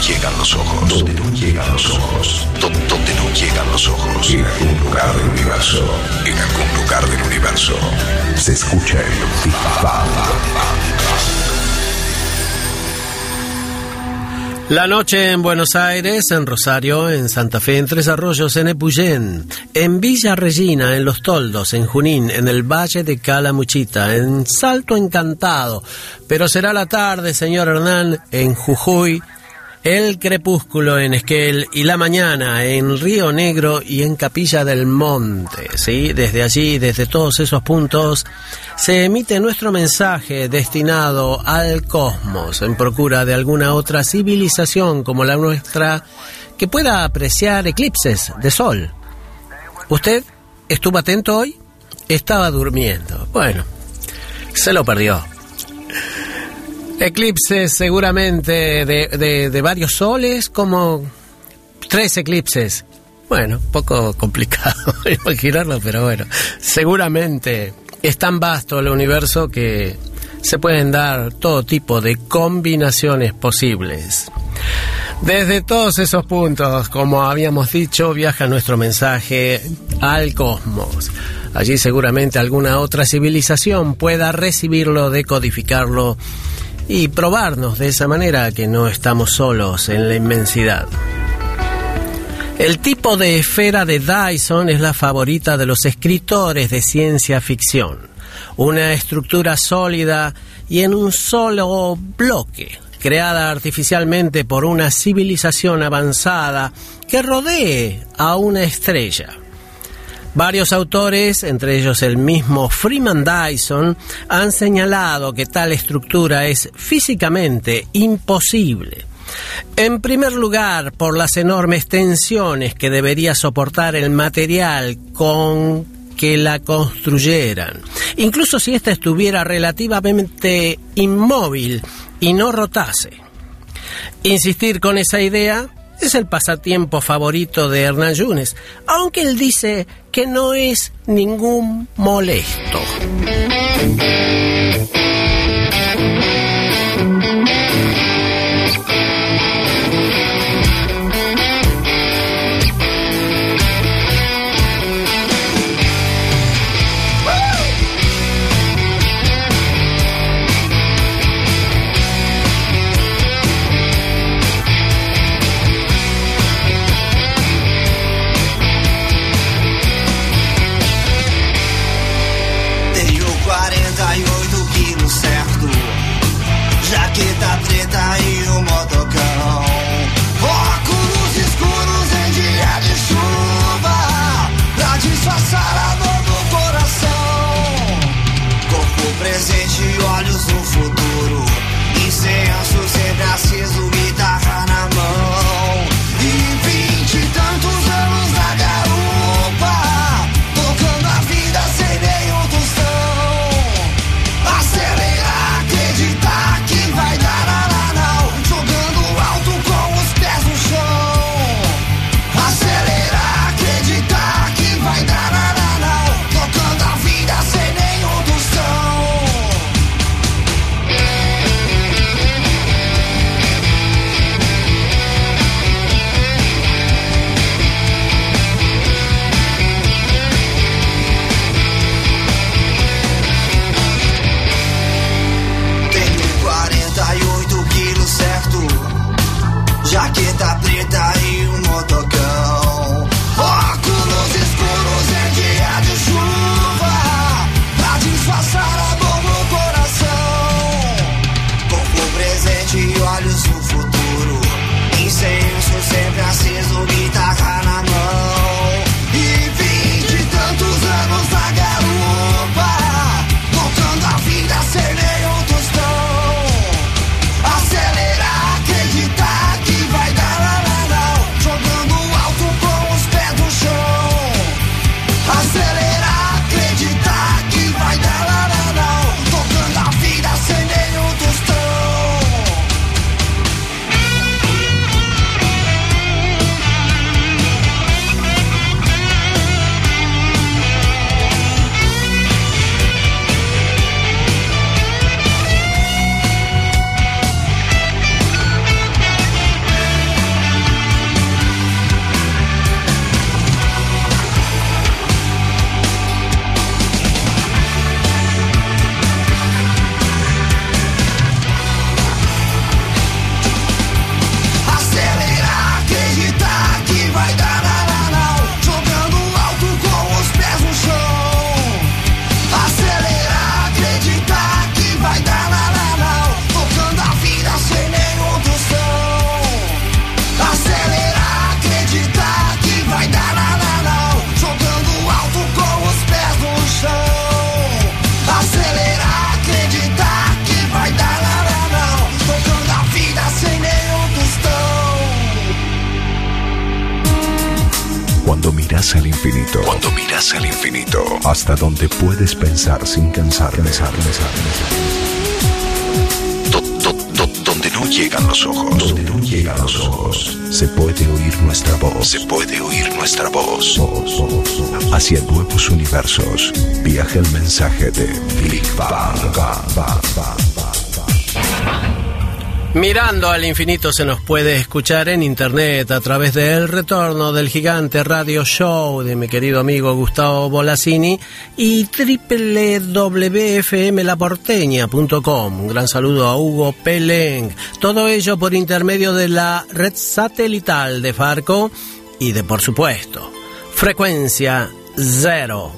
no llegan los ojos. Donde no llegan los ojos. Donde no llegan los ojos. En algún lugar del universo. En algún lugar del universo. Se escucha el Big La noche en Buenos Aires, en Rosario, en Santa Fe, en Tres Arroyos, en Epuyén, en Villa Regina, en Los Toldos, en Junín, en el Valle de Calamuchita, en Salto Encantado. Pero será la tarde, señor Hernán, en Jujuy, el crepúsculo en Esquel y la mañana en Río Negro y en Capilla del Monte. ¿sí? Desde allí, desde todos esos puntos, se emite nuestro mensaje destinado al cosmos en procura de alguna otra civilización como la nuestra que pueda apreciar eclipses de sol. ¿Usted estuvo atento hoy? Estaba durmiendo. Bueno, se lo perdió. Eclipses seguramente de, de, varios soles, como tres eclipses. Bueno, poco complicado imaginarlo, pero bueno, seguramente es tan vasto el universo que se pueden dar todo tipo de combinaciones posibles. Desde todos esos puntos, como habíamos dicho, viaja nuestro mensaje al cosmos. Allí seguramente alguna otra civilización pueda recibirlo, decodificarlo y probarnos de esa manera que no estamos solos en la inmensidad. El tipo de esfera de Dyson es la favorita de los escritores de ciencia ficción. Una estructura sólida y en un solo bloque, creada artificialmente por una civilización avanzada que rodee a una estrella. Varios autores, entre ellos el mismo Freeman Dyson, han señalado que tal estructura es físicamente imposible. En primer lugar, por las enormes tensiones que debería soportar el material con que la construyeran, incluso si ésta estuviera relativamente inmóvil y no rotase. Insistir con esa idea es el pasatiempo favorito de Hernán Yunes, aunque él dice que no es ningún molesto. 38 quilos certo. Jaqueta preta e um motocão. Óculos escuros em dia de chuva Pra disfarçar a dor do coração. Corpo presente, pensar sin cansar, pensar, pensar, donde no llegan los ojos, donde no llegan los ojos, se puede oír nuestra voz, se puede oír nuestra voz. Hacia nuevos universos viaja el mensaje de Big Bang. Mirando al infinito se nos puede escuchar en internet a través del retorno del gigante radio show de mi querido amigo Gustavo Bolasini y www.fmlaporteña.com. Un gran saludo a Hugo Peleng. Todo ello por intermedio de la red satelital de Farco y de, por supuesto, frecuencia cero.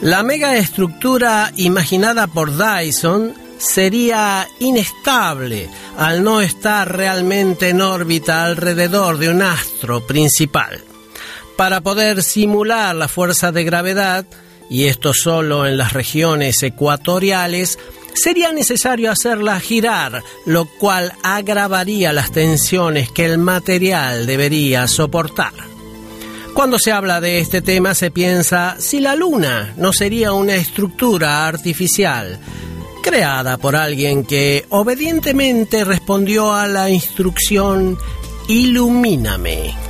La mega estructura imaginada por Dyson sería inestable al no estar realmente en órbita alrededor de un astro principal. Para poder simular la fuerza de gravedad, y esto solo en las regiones ecuatoriales, sería necesario hacerla girar, lo cual agravaría las tensiones que el material debería soportar. Cuando se habla de este tema se piensa si la Luna no sería una estructura artificial, creada por alguien que obedientemente respondió a la instrucción Ilumíname.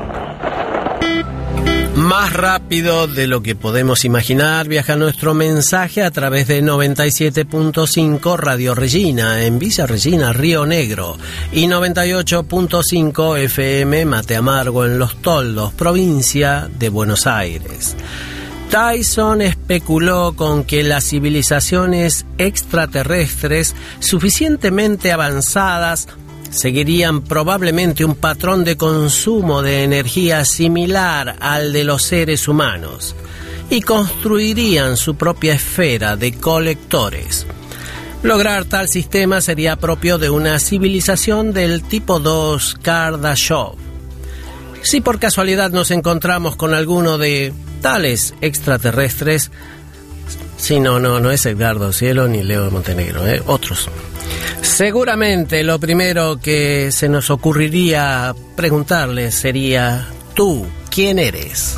Más rápido de lo que podemos imaginar viaja nuestro mensaje a través de 97.5 Radio Regina en Villa Regina, Río Negro y 98.5 FM Mate Amargo en Los Toldos, provincia de Buenos Aires. Tyson especuló con que las civilizaciones extraterrestres suficientemente avanzadas seguirían probablemente un patrón de consumo de energía similar al de los seres humanos y construirían su propia esfera de colectores. Lograr tal sistema sería propio de una civilización del tipo 2 Kardashev. Si por casualidad nos encontramos con alguno de tales extraterrestres, si no, no, no es Edgardo Cielo ni Leo de Montenegro, ¿eh? otros. Seguramente lo primero que se nos ocurriría preguntarle sería, ¿tú quién eres?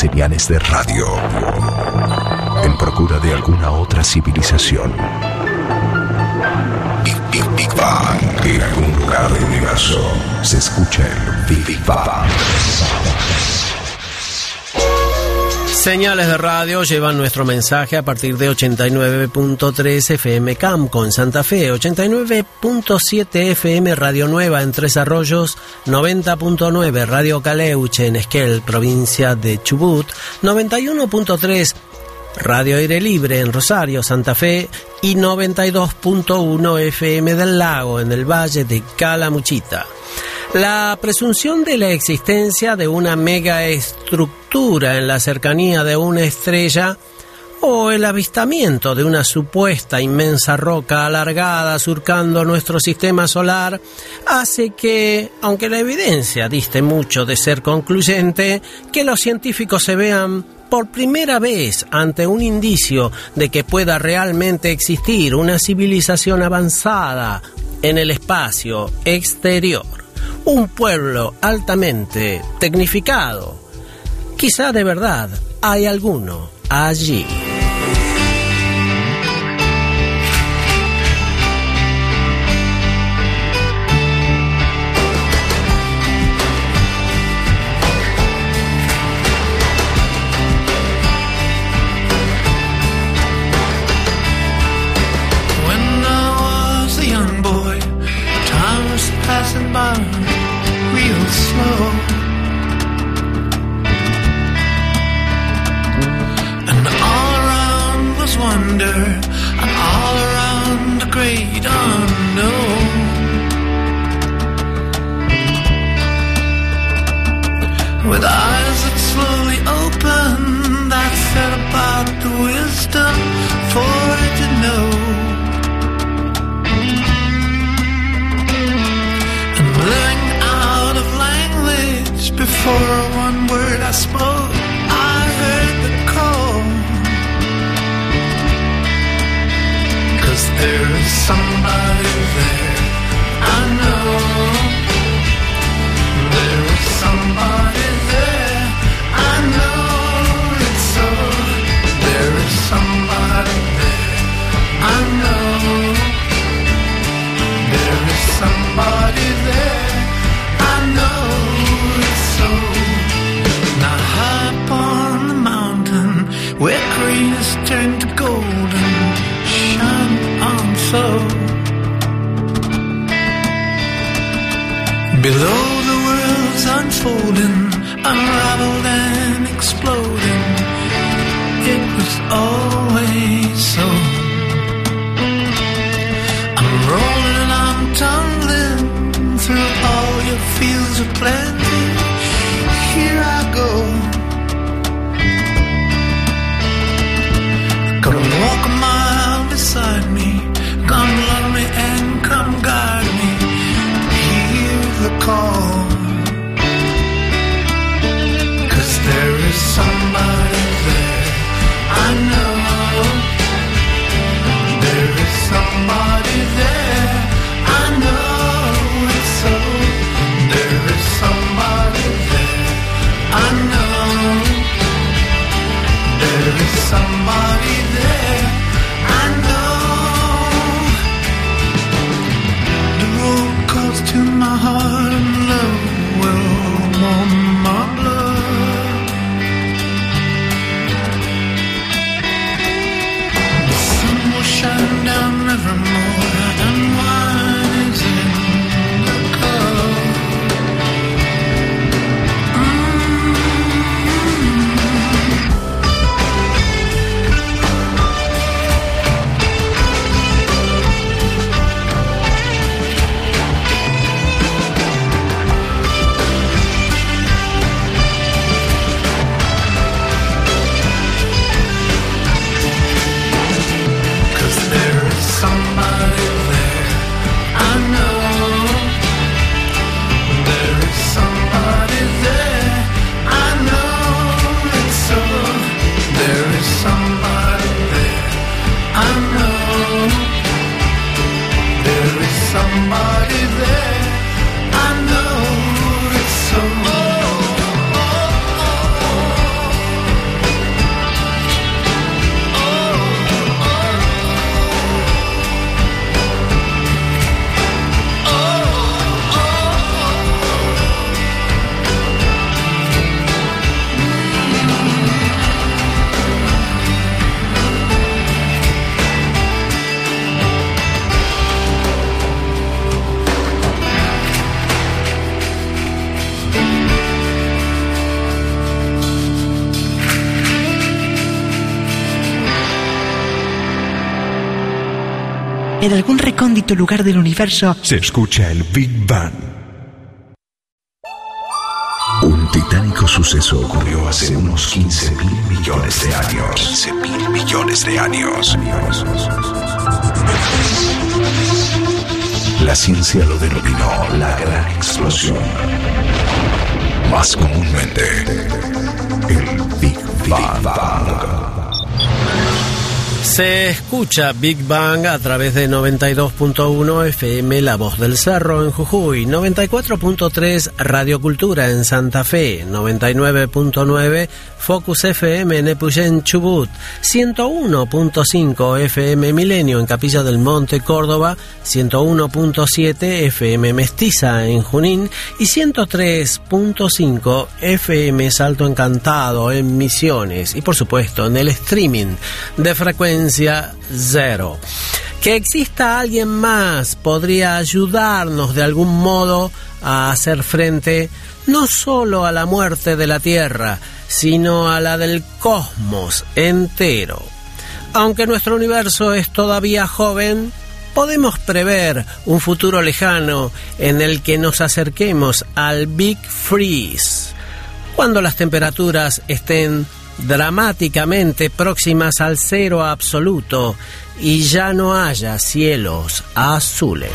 Señales de radio. En procura de alguna otra civilización. Big, Big, Big Bang. En algún lugar del universo se escucha el Big, Bang. Señales de radio llevan nuestro mensaje a partir de 89.3 FM Camco en Santa Fe, 89.7 FM Radio Nueva en Tres Arroyos, 90.9 Radio Caleuche en Esquel, provincia de Chubut, 91.3 Radio Aire Libre en Rosario, Santa Fe y 92.1 FM del Lago en el Valle de Calamuchita. La presunción de la existencia de una megaestructura en la cercanía de una estrella o el avistamiento de una supuesta inmensa roca alargada surcando nuestro sistema solar hace que, aunque la evidencia diste mucho de ser concluyente, que los científicos se vean por primera vez ante un indicio de que pueda realmente existir una civilización avanzada en el espacio exterior un pueblo altamente tecnificado. Quizá de verdad hay alguno agir. for one word I spoke, I heard the call. Cause there is somebody there, I know. There is somebody. Below the world's unfolding, unraveled and exploding. It was always so. I'm rolling, and I'm tumbling through all your fields of plenty. Here I go. Gonna walk somebody there. I know The road calls to my heart. En algún recóndito lugar del universo se escucha el Big Bang. Un titánico suceso ocurrió hace unos 15 mil millones de años. 15 mil millones de años. La ciencia lo denominó la gran explosión. Más comúnmente, el Big Bang. Se escucha Big Bang a través de 92.1 FM La Voz del Cerro en Jujuy, 94.3 Radio Cultura en Santa Fe, 99.9 Focus FM en Epuyén Chubut, 101.5 FM Milenio en Capilla del Monte Córdoba, 101.7 FM Mestiza en Junín y 103.5 FM Salto Encantado en Misiones y por supuesto en el streaming de frecuencia cero. Que exista alguien más podría ayudarnos de algún modo a hacer frente no solo a la muerte de la Tierra, sino a la del cosmos entero. Aunque nuestro universo es todavía joven, podemos prever un futuro lejano en el que nos acerquemos al Big Freeze, cuando las temperaturas estén dramáticamente próximas al cero absoluto y ya no haya cielos azules.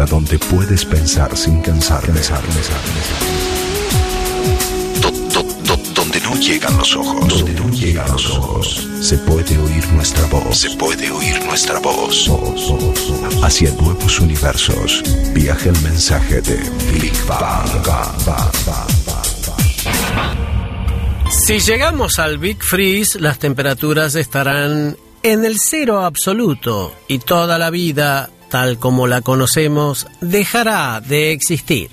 Hasta donde puedes pensar sin cansar, pensar, pensar, Donde no llegan los ojos, donde no llegan los ojos, se puede oír nuestra voz, se puede oír nuestra voz. Hacia nuevos universos, viaja el mensaje de Big Bang. Si llegamos al Big Freeze, las temperaturas estarán en el cero absoluto y toda la vida, tal como la conocemos, dejará de existir.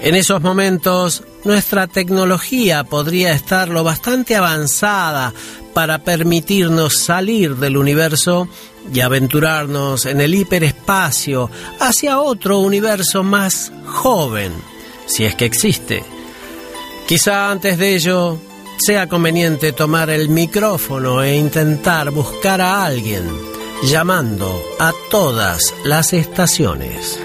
En esos momentos, nuestra tecnología podría estar lo bastante avanzada para permitirnos salir del universo y aventurarnos en el hiperespacio hacia otro universo más joven, si es que existe. Quizá antes de ello sea conveniente tomar el micrófono e intentar buscar a alguien, llamando a todas las estaciones.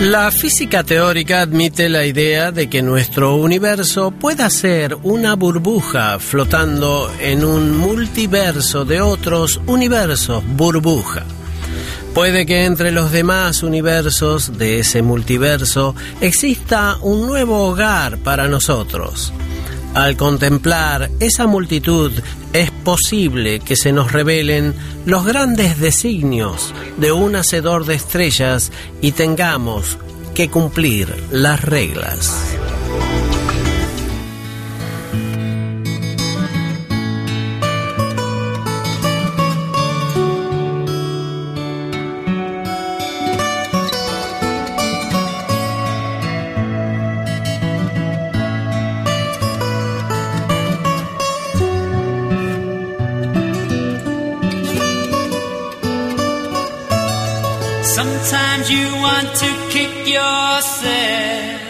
La física teórica admite la idea de que nuestro universo pueda ser una burbuja flotando en un multiverso de otros universos burbuja. Puede que entre los demás universos de ese multiverso exista un nuevo hogar para nosotros. Al contemplar esa multitud es posible que se nos revelen los grandes designios de un hacedor de estrellas y tengamos que cumplir las reglas. You want to kick yourself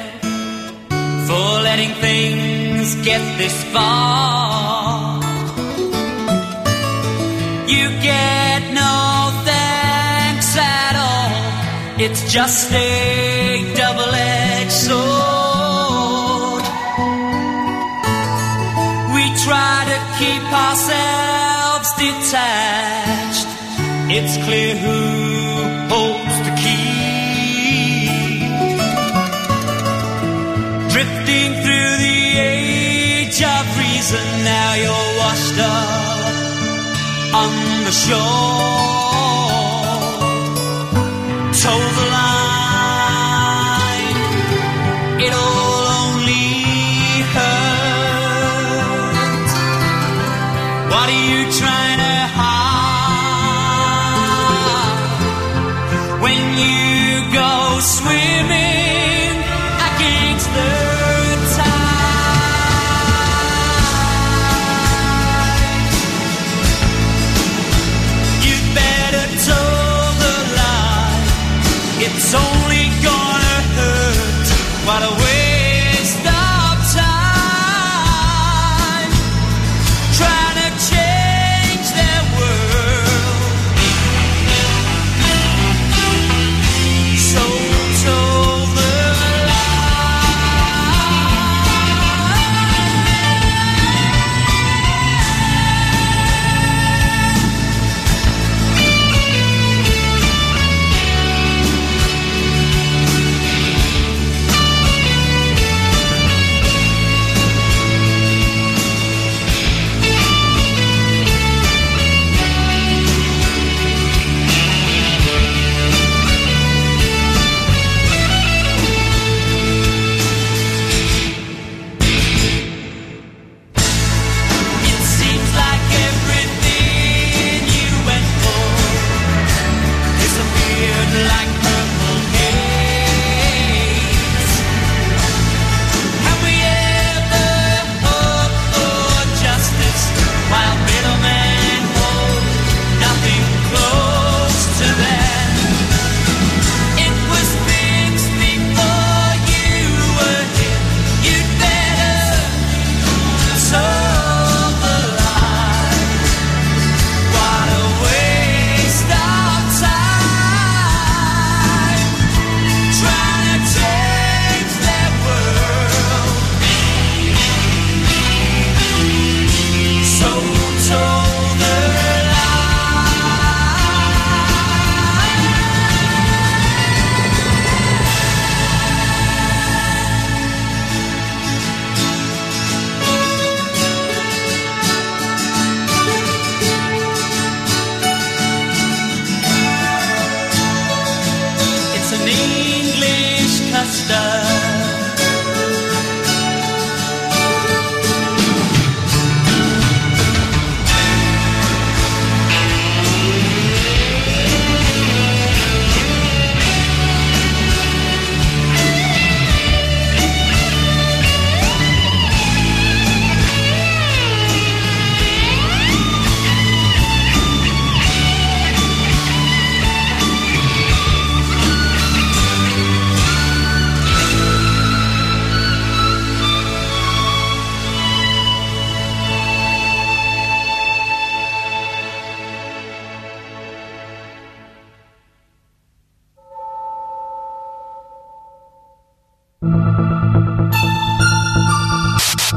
for letting things get this far. You get no thanks at all. It's just a double edged sword. We try to keep ourselves detached. It's clear who holds reason, now you're washed up on the shore. Toe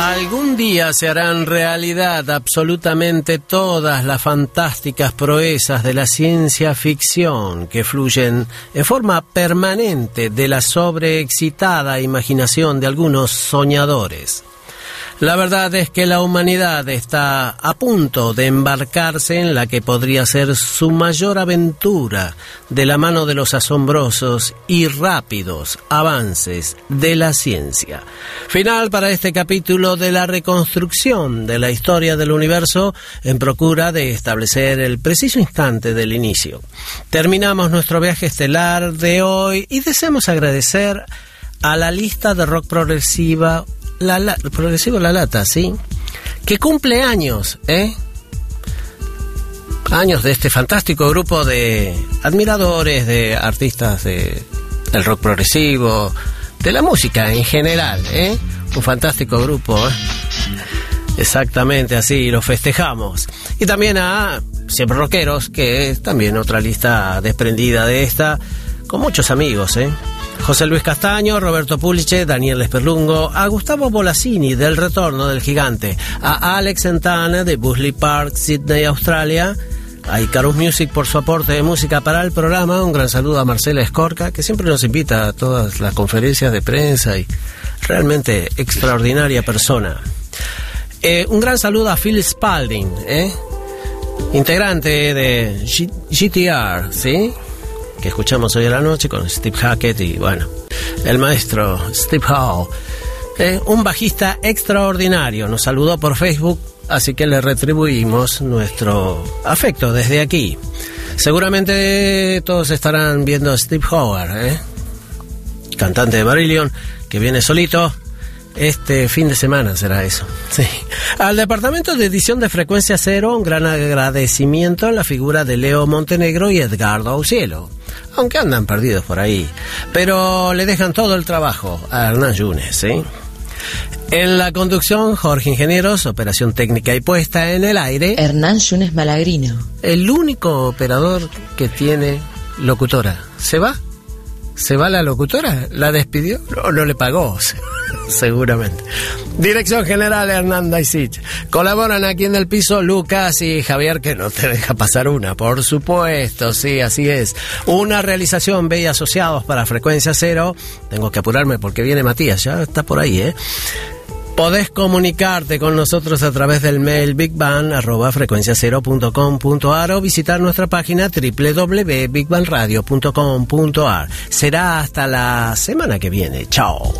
Algún día se harán realidad absolutamente todas las fantásticas proezas de la ciencia ficción que fluyen en forma permanente de la sobreexcitada imaginación de algunos soñadores. La verdad es que la humanidad está a punto de embarcarse en la que podría ser su mayor aventura de la mano de los asombrosos y rápidos avances de la ciencia. Final para este capítulo de la reconstrucción de la historia del universo en procura de establecer el preciso instante del inicio. Terminamos nuestro viaje estelar de hoy y deseamos agradecer a la lista de rock progresiva la, la, progresivo La Lata, ¿sí? Que cumple años, ¿eh? Años de este fantástico grupo de admiradores, de artistas de, del rock progresivo, de la música en general, ¿eh? Un fantástico grupo, ¿eh? Exactamente así, lo festejamos. Y también a Siempre Rockeros, que es también otra lista desprendida de esta, con muchos amigos, ¿eh? José Luis Castaño, Roberto Puliche, Daniel Esperlungo, a Gustavo Bolasini del Retorno del Gigante, a Alex Santana de Busley Park, Sydney, Australia, a Icarus Music por su aporte de música para el programa, un gran saludo a Marcela Escorca, que siempre nos invita a todas las conferencias de prensa y realmente extraordinaria persona. Eh, un gran saludo a Phil Spalding, ¿eh? integrante de G GTR, ¿sí? Que escuchamos hoy a la noche con Steve Hackett y bueno, el maestro Steve Hall. Eh, un bajista extraordinario, nos saludó por Facebook, así que le retribuimos nuestro afecto desde aquí. Seguramente todos estarán viendo a Steve Howard, ¿eh? cantante de Marillion, que viene solito. Este fin de semana será eso. Sí. Al departamento de edición de frecuencia cero, un gran agradecimiento a la figura de Leo Montenegro y Edgardo Cielo aunque andan perdidos por ahí. Pero le dejan todo el trabajo a Hernán Yunes, ¿sí? En la conducción, Jorge Ingenieros, operación técnica y puesta en el aire. Hernán Yunes Malagrino. El único operador que tiene locutora. ¿Se va? ¿Se va la locutora? ¿La despidió? No, no le pagó, seguramente. Dirección General Hernán Daisich. Colaboran aquí en el piso Lucas y Javier, que no te deja pasar una, por supuesto, sí, así es. Una realización B asociados para Frecuencia Cero. Tengo que apurarme porque viene Matías, ya está por ahí, ¿eh? Podés comunicarte con nosotros a través del mail bigban.frecuenciacero.com.ar o visitar nuestra página www.bigbanradio.com.ar. Será hasta la semana que viene. Chao.